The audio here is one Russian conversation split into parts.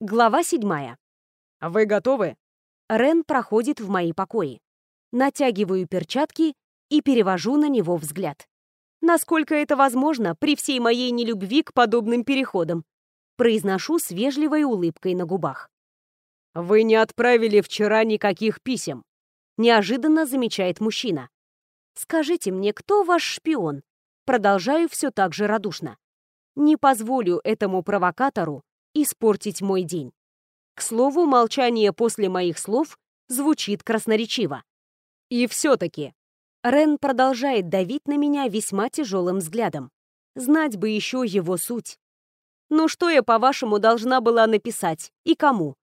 Глава седьмая. Вы готовы? Рен проходит в мои покои. Натягиваю перчатки и перевожу на него взгляд. Насколько это возможно при всей моей нелюбви к подобным переходам? Произношу с вежливой улыбкой на губах. Вы не отправили вчера никаких писем. Неожиданно замечает мужчина. Скажите мне, кто ваш шпион? Продолжаю все так же радушно. Не позволю этому провокатору испортить мой день. К слову, молчание после моих слов звучит красноречиво. И все-таки Рен продолжает давить на меня весьма тяжелым взглядом. Знать бы еще его суть. Ну что я, по-вашему, должна была написать? И кому?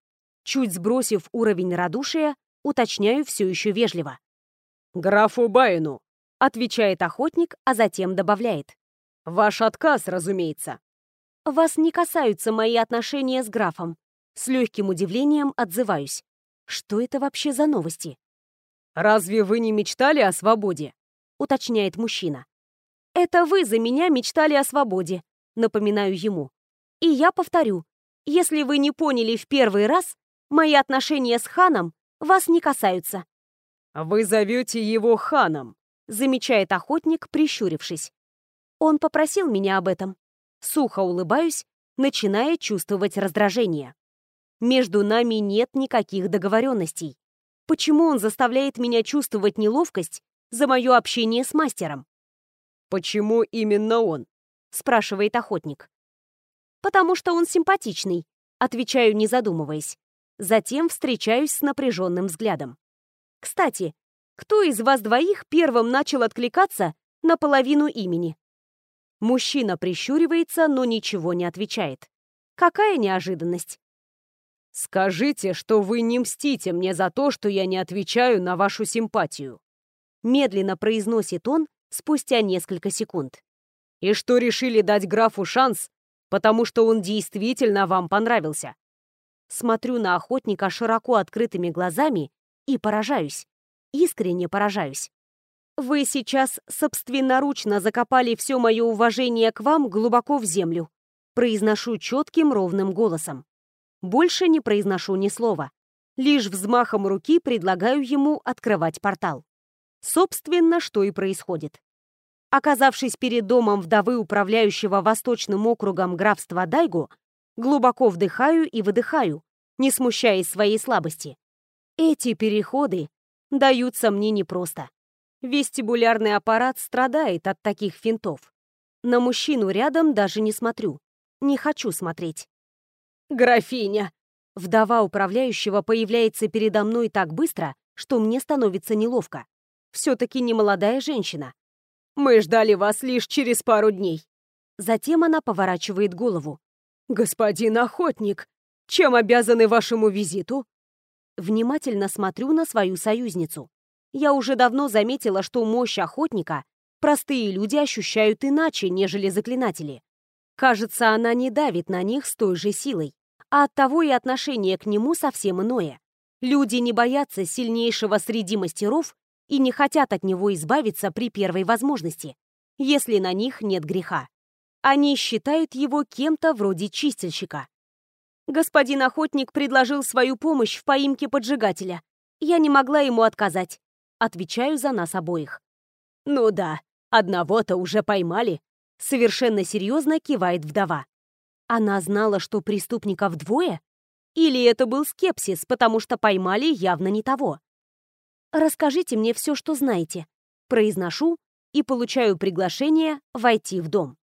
Чуть сбросив уровень радушия, уточняю все еще вежливо. «Графу Байну», — отвечает охотник, а затем добавляет. «Ваш отказ, разумеется». «Вас не касаются мои отношения с графом». С легким удивлением отзываюсь. Что это вообще за новости? «Разве вы не мечтали о свободе?» — уточняет мужчина. «Это вы за меня мечтали о свободе», — напоминаю ему. «И я повторю, если вы не поняли в первый раз, мои отношения с ханом вас не касаются». «Вы зовете его ханом», — замечает охотник, прищурившись. Он попросил меня об этом. Сухо улыбаюсь, начиная чувствовать раздражение. Между нами нет никаких договоренностей. Почему он заставляет меня чувствовать неловкость за мое общение с мастером? «Почему именно он?» — спрашивает охотник. «Потому что он симпатичный», — отвечаю, не задумываясь. Затем встречаюсь с напряженным взглядом. «Кстати, кто из вас двоих первым начал откликаться на половину имени?» Мужчина прищуривается, но ничего не отвечает. Какая неожиданность. «Скажите, что вы не мстите мне за то, что я не отвечаю на вашу симпатию», медленно произносит он спустя несколько секунд. «И что решили дать графу шанс, потому что он действительно вам понравился». Смотрю на охотника широко открытыми глазами и поражаюсь. Искренне поражаюсь. Вы сейчас собственноручно закопали все мое уважение к вам глубоко в землю. Произношу четким ровным голосом. Больше не произношу ни слова. Лишь взмахом руки предлагаю ему открывать портал. Собственно, что и происходит. Оказавшись перед домом вдовы управляющего Восточным округом графства Дайгу, глубоко вдыхаю и выдыхаю, не смущаясь своей слабости. Эти переходы даются мне непросто. Вестибулярный аппарат страдает от таких финтов. На мужчину рядом даже не смотрю. Не хочу смотреть. «Графиня!» Вдова управляющего появляется передо мной так быстро, что мне становится неловко. Все-таки не молодая женщина. «Мы ждали вас лишь через пару дней». Затем она поворачивает голову. «Господин охотник, чем обязаны вашему визиту?» Внимательно смотрю на свою союзницу. Я уже давно заметила, что мощь охотника простые люди ощущают иначе, нежели заклинатели. Кажется, она не давит на них с той же силой, а оттого и отношение к нему совсем иное. Люди не боятся сильнейшего среди мастеров и не хотят от него избавиться при первой возможности, если на них нет греха. Они считают его кем-то вроде чистильщика. Господин охотник предложил свою помощь в поимке поджигателя. Я не могла ему отказать. Отвечаю за нас обоих. «Ну да, одного-то уже поймали», — совершенно серьезно кивает вдова. Она знала, что преступников двое? Или это был скепсис, потому что поймали явно не того? «Расскажите мне все, что знаете», — произношу и получаю приглашение войти в дом.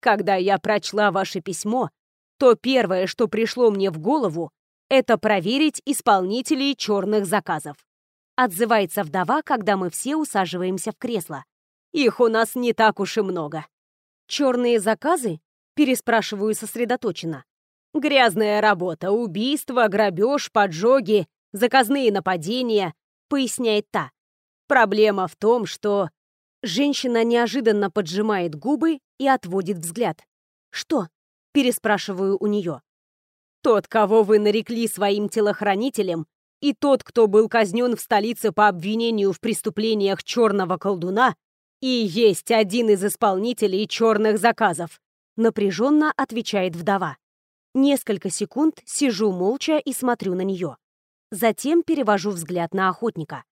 «Когда я прочла ваше письмо, то первое, что пришло мне в голову, это проверить исполнителей черных заказов. Отзывается вдова, когда мы все усаживаемся в кресло. Их у нас не так уж и много. Черные заказы? Переспрашиваю сосредоточенно. Грязная работа, убийства, грабеж, поджоги, заказные нападения, поясняет та. Проблема в том, что... Женщина неожиданно поджимает губы и отводит взгляд. «Что?» – переспрашиваю у нее. «Тот, кого вы нарекли своим телохранителем, и тот, кто был казнен в столице по обвинению в преступлениях черного колдуна, и есть один из исполнителей черных заказов», напряженно отвечает вдова. Несколько секунд сижу молча и смотрю на нее. Затем перевожу взгляд на охотника.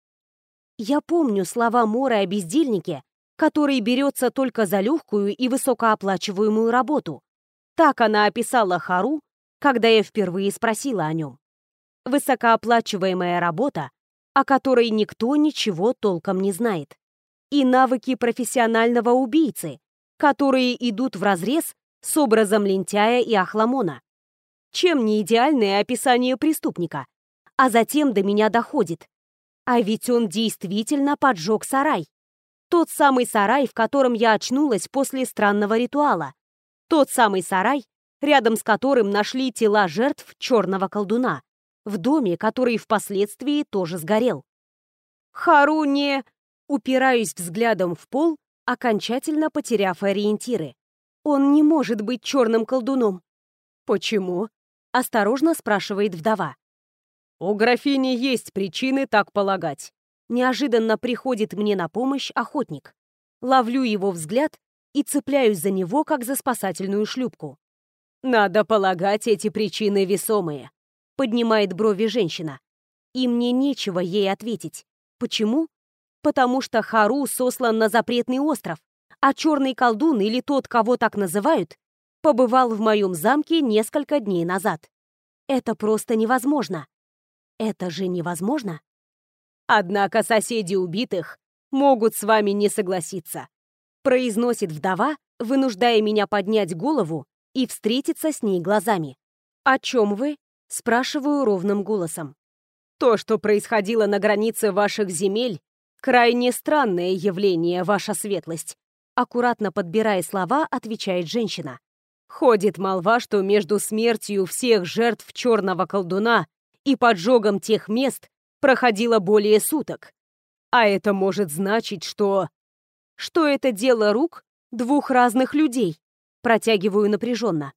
Я помню слова Моры о бездельнике, который берется только за легкую и высокооплачиваемую работу. Так она описала Хару, когда я впервые спросила о нем. Высокооплачиваемая работа, о которой никто ничего толком не знает. И навыки профессионального убийцы, которые идут вразрез с образом лентяя и охламона. Чем не идеальное описание преступника? А затем до меня доходит. А ведь он действительно поджег сарай. Тот самый сарай, в котором я очнулась после странного ритуала. Тот самый сарай, рядом с которым нашли тела жертв черного колдуна, в доме, который впоследствии тоже сгорел. Хару не... Упираюсь взглядом в пол, окончательно потеряв ориентиры. Он не может быть черным колдуном. Почему? Осторожно спрашивает вдова. У графини есть причины так полагать. Неожиданно приходит мне на помощь охотник. Ловлю его взгляд и цепляюсь за него, как за спасательную шлюпку. Надо полагать, эти причины весомые. Поднимает брови женщина. И мне нечего ей ответить. Почему? Потому что Хару сослан на запретный остров, а черный колдун или тот, кого так называют, побывал в моем замке несколько дней назад. Это просто невозможно. Это же невозможно. Однако соседи убитых могут с вами не согласиться, произносит вдова, вынуждая меня поднять голову и встретиться с ней глазами. О чем вы? Спрашиваю ровным голосом. То, что происходило на границе ваших земель, крайне странное явление, ваша светлость. Аккуратно подбирая слова, отвечает женщина. Ходит молва, что между смертью всех жертв черного колдуна и поджогом тех мест проходило более суток. А это может значить, что... Что это дело рук двух разных людей. Протягиваю напряженно.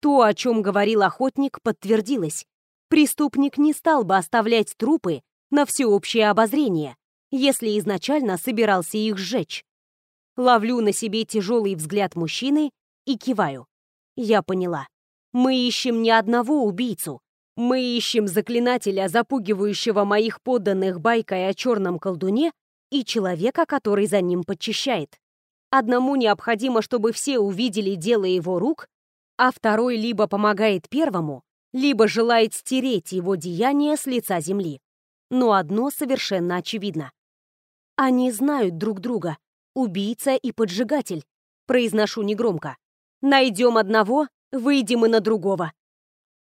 То, о чем говорил охотник, подтвердилось. Преступник не стал бы оставлять трупы на всеобщее обозрение, если изначально собирался их сжечь. Ловлю на себе тяжелый взгляд мужчины и киваю. Я поняла. Мы ищем не одного убийцу. Мы ищем заклинателя, запугивающего моих подданных байкой о черном колдуне, и человека, который за ним подчищает. Одному необходимо, чтобы все увидели дело его рук, а второй либо помогает первому, либо желает стереть его деяние с лица земли. Но одно совершенно очевидно. Они знают друг друга, убийца и поджигатель. Произношу негромко. Найдем одного, выйдем и на другого.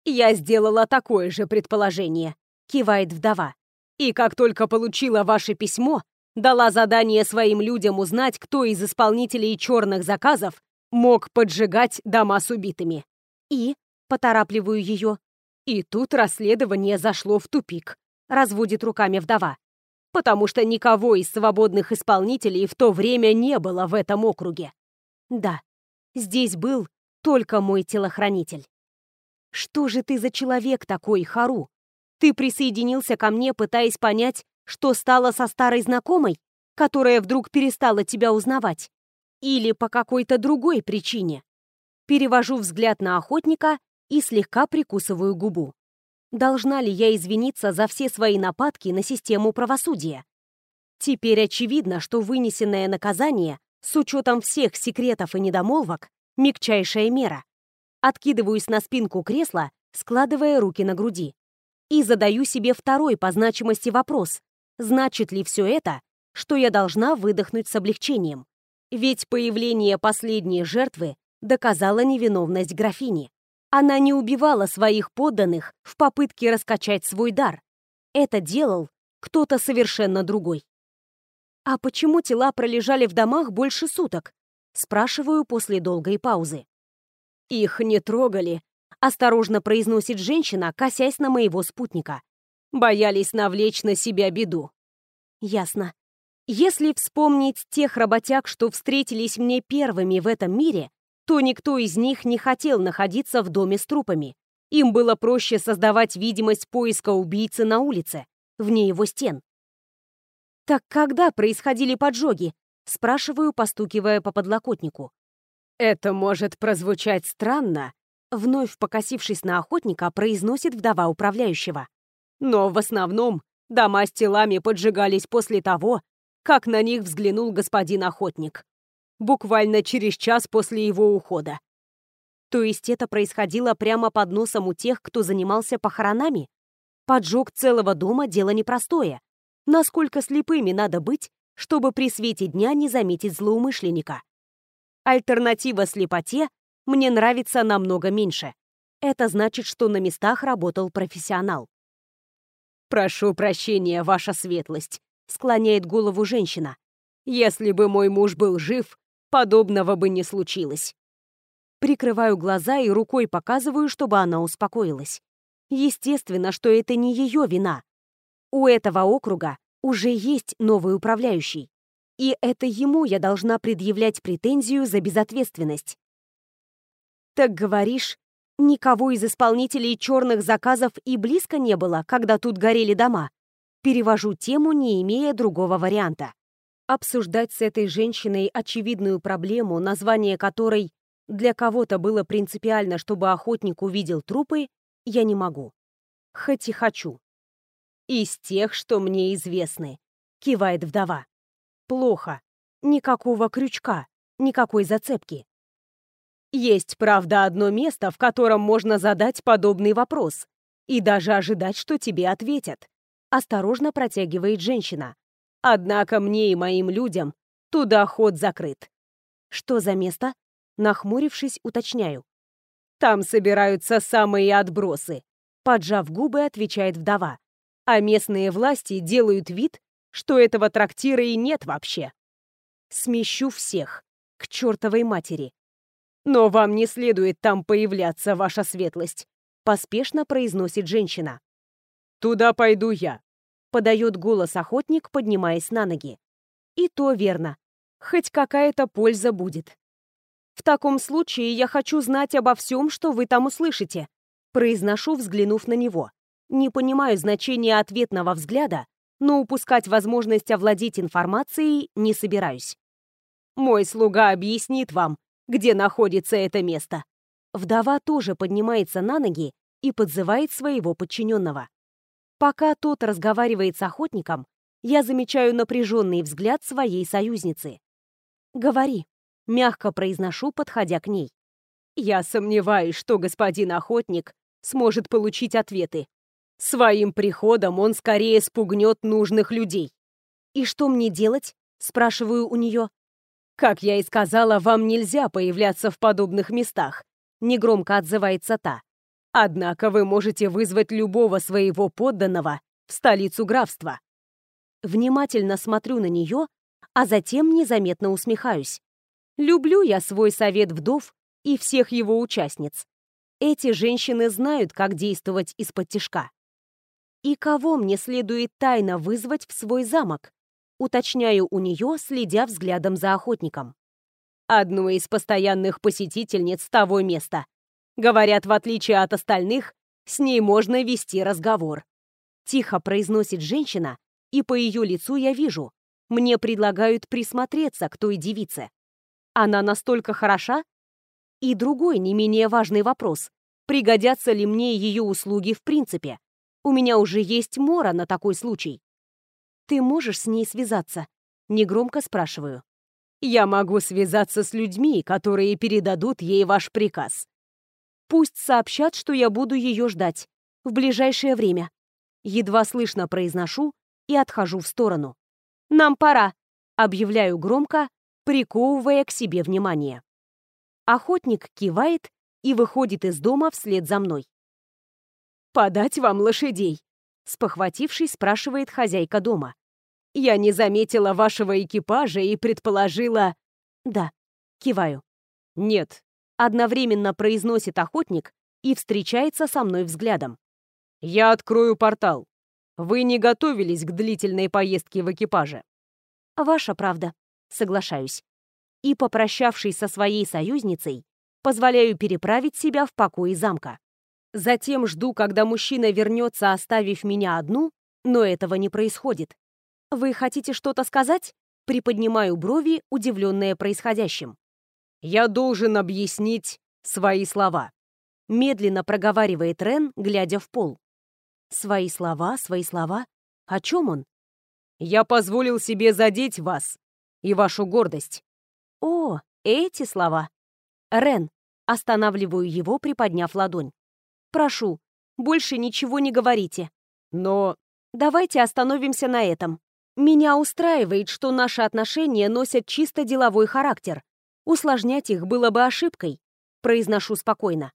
Я сделала такое же предположение, кивает вдова. И как только получила ваше письмо, дала задание своим людям узнать, кто из исполнителей черных заказов мог поджигать дома с убитыми. И, поторапливаю ее, и тут расследование зашло в тупик, разводит руками вдова. Потому что никого из свободных исполнителей в то время не было в этом округе. Да, здесь был только мой телохранитель. Что же ты за человек такой, Хару? Ты присоединился ко мне, пытаясь понять, что стало со старой знакомой, которая вдруг перестала тебя узнавать? Или по какой-то другой причине. Перевожу взгляд на охотника и слегка прикусываю губу. Должна ли я извиниться за все свои нападки на систему правосудия? Теперь очевидно, что вынесенное наказание, с учетом всех секретов и недомолвок, мягчайшая мера. Откидываюсь на спинку кресла, складывая руки на груди. И задаю себе второй по значимости вопрос. Значит ли все это, что я должна выдохнуть с облегчением? Ведь появление последней жертвы доказало невиновность графини. Она не убивала своих подданных в попытке раскачать свой дар. Это делал кто-то совершенно другой. «А почему тела пролежали в домах больше суток?» Спрашиваю после долгой паузы. «Их не трогали», — осторожно произносит женщина, косясь на моего спутника. «Боялись навлечь на себя беду». «Ясно. Если вспомнить тех работяг, что встретились мне первыми в этом мире, то никто из них не хотел находиться в доме с трупами. Им было проще создавать видимость поиска убийцы на улице, вне его стен. «Так когда происходили поджоги?» — спрашиваю, постукивая по подлокотнику. «Это может прозвучать странно», Вновь покосившись на охотника, произносит вдова управляющего. Но в основном дома с телами поджигались после того, как на них взглянул господин охотник. Буквально через час после его ухода. То есть это происходило прямо под носом у тех, кто занимался похоронами? Поджог целого дома – дело непростое. Насколько слепыми надо быть, чтобы при свете дня не заметить злоумышленника? Альтернатива слепоте мне нравится намного меньше. Это значит, что на местах работал профессионал. «Прошу прощения, ваша светлость», — склоняет голову женщина. «Если бы мой муж был жив, подобного бы не случилось». Прикрываю глаза и рукой показываю, чтобы она успокоилась. Естественно, что это не ее вина. У этого округа уже есть новый управляющий. И это ему я должна предъявлять претензию за безответственность. «Так говоришь, никого из исполнителей черных заказов и близко не было, когда тут горели дома?» Перевожу тему, не имея другого варианта. Обсуждать с этой женщиной очевидную проблему, название которой для кого-то было принципиально, чтобы охотник увидел трупы, я не могу. Хоть и хочу. «Из тех, что мне известны», — кивает вдова. «Плохо. Никакого крючка, никакой зацепки. Есть, правда, одно место, в котором можно задать подобный вопрос и даже ожидать, что тебе ответят. Осторожно протягивает женщина. Однако мне и моим людям туда ход закрыт. Что за место? Нахмурившись, уточняю. Там собираются самые отбросы. Поджав губы, отвечает вдова. А местные власти делают вид, что этого трактира и нет вообще. Смещу всех. К чертовой матери. «Но вам не следует там появляться, ваша светлость», — поспешно произносит женщина. «Туда пойду я», — подает голос охотник, поднимаясь на ноги. «И то верно. Хоть какая-то польза будет». «В таком случае я хочу знать обо всем, что вы там услышите», — произношу, взглянув на него. Не понимаю значения ответного взгляда, но упускать возможность овладеть информацией не собираюсь. «Мой слуга объяснит вам, где находится это место. Вдова тоже поднимается на ноги и подзывает своего подчиненного. Пока тот разговаривает с охотником, я замечаю напряженный взгляд своей союзницы. «Говори», — мягко произношу, подходя к ней. «Я сомневаюсь, что господин охотник сможет получить ответы. Своим приходом он скорее спугнет нужных людей». «И что мне делать?» — спрашиваю у нее. «Как я и сказала, вам нельзя появляться в подобных местах», — негромко отзывается та. «Однако вы можете вызвать любого своего подданного в столицу графства». Внимательно смотрю на нее, а затем незаметно усмехаюсь. Люблю я свой совет вдов и всех его участниц. Эти женщины знают, как действовать из-под тишка. И кого мне следует тайно вызвать в свой замок? Уточняю у нее, следя взглядом за охотником. Одну из постоянных посетительниц того места. Говорят, в отличие от остальных, с ней можно вести разговор. Тихо произносит женщина, и по ее лицу я вижу. Мне предлагают присмотреться к той девице. Она настолько хороша? И другой, не менее важный вопрос. Пригодятся ли мне ее услуги в принципе? У меня уже есть мора на такой случай. «Ты можешь с ней связаться?» Негромко спрашиваю. «Я могу связаться с людьми, которые передадут ей ваш приказ. Пусть сообщат, что я буду ее ждать. В ближайшее время». Едва слышно произношу и отхожу в сторону. «Нам пора», — объявляю громко, приковывая к себе внимание. Охотник кивает и выходит из дома вслед за мной. «Подать вам лошадей?» спохватившись, спрашивает хозяйка дома. «Я не заметила вашего экипажа и предположила...» «Да», киваю. «Нет», одновременно произносит охотник и встречается со мной взглядом. «Я открою портал. Вы не готовились к длительной поездке в экипаже». «Ваша правда», соглашаюсь. И, попрощавшись со своей союзницей, позволяю переправить себя в покои замка. Затем жду, когда мужчина вернется, оставив меня одну, но этого не происходит. «Вы хотите что-то сказать?» Приподнимаю брови, удивленные происходящим. «Я должен объяснить свои слова». Медленно проговаривает Рен, глядя в пол. Свои слова, свои слова. О чем он? Я позволил себе задеть вас и вашу гордость. О, эти слова. Рен, останавливаю его, приподняв ладонь. Прошу, больше ничего не говорите. Но... Давайте остановимся на этом. Меня устраивает, что наши отношения носят чисто деловой характер. Усложнять их было бы ошибкой. Произношу спокойно.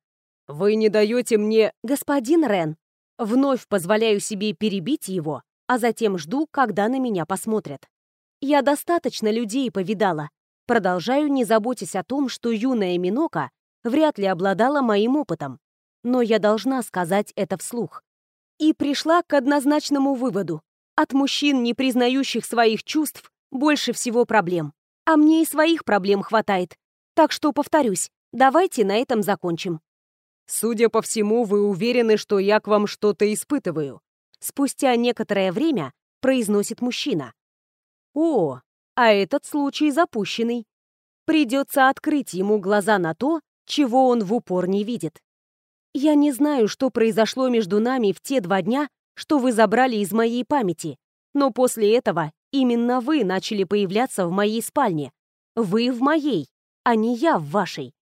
Вы не даете мне... Господин Рен. Вновь позволяю себе перебить его, а затем жду, когда на меня посмотрят. Я достаточно людей повидала. Продолжаю, не заботясь о том, что юная Минока вряд ли обладала моим опытом. Но я должна сказать это вслух. И пришла к однозначному выводу. От мужчин, не признающих своих чувств, больше всего проблем. А мне и своих проблем хватает. Так что, повторюсь, давайте на этом закончим. Судя по всему, вы уверены, что я к вам что-то испытываю. Спустя некоторое время произносит мужчина. О, а этот случай запущенный. Придется открыть ему глаза на то, чего он в упор не видит. Я не знаю, что произошло между нами в те два дня, что вы забрали из моей памяти, но после этого именно вы начали появляться в моей спальне. Вы в моей, а не я в вашей.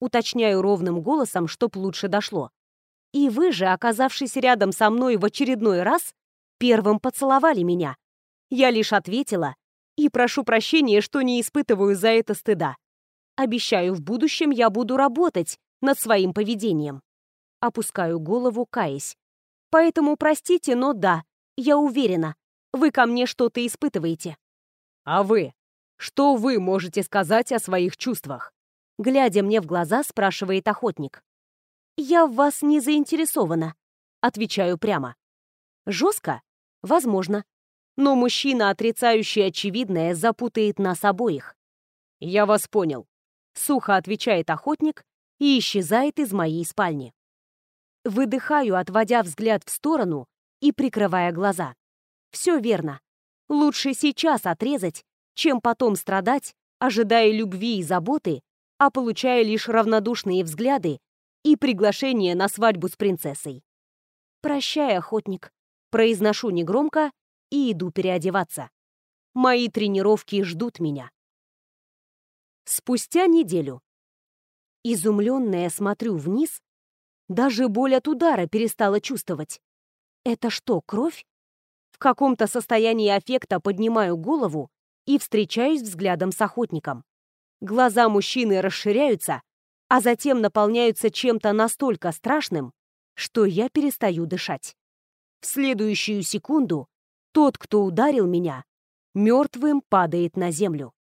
Уточняю ровным голосом, чтоб лучше дошло. И вы же, оказавшись рядом со мной в очередной раз, первым поцеловали меня. Я лишь ответила и прошу прощения, что не испытываю за это стыда. Обещаю, в будущем я буду работать над своим поведением. Опускаю голову, каясь. Поэтому простите, но да, я уверена, вы ко мне что-то испытываете. А вы? Что вы можете сказать о своих чувствах? Глядя мне в глаза, спрашивает охотник. «Я в вас не заинтересована», — отвечаю прямо. Жестко? Возможно. Но мужчина, отрицающий очевидное, запутает нас обоих. «Я вас понял», — сухо отвечает охотник и исчезает из моей спальни. Выдыхаю, отводя взгляд в сторону и прикрывая глаза. Все верно. Лучше сейчас отрезать, чем потом страдать, ожидая любви и заботы а получая лишь равнодушные взгляды и приглашение на свадьбу с принцессой. «Прощай, охотник», произношу негромко и иду переодеваться. Мои тренировки ждут меня. Спустя неделю. Изумленная смотрю вниз, даже боль от удара перестала чувствовать. Это что, кровь? В каком-то состоянии аффекта поднимаю голову и встречаюсь взглядом с охотником. Глаза мужчины расширяются, а затем наполняются чем-то настолько страшным, что я перестаю дышать. В следующую секунду тот, кто ударил меня, мертвым падает на землю.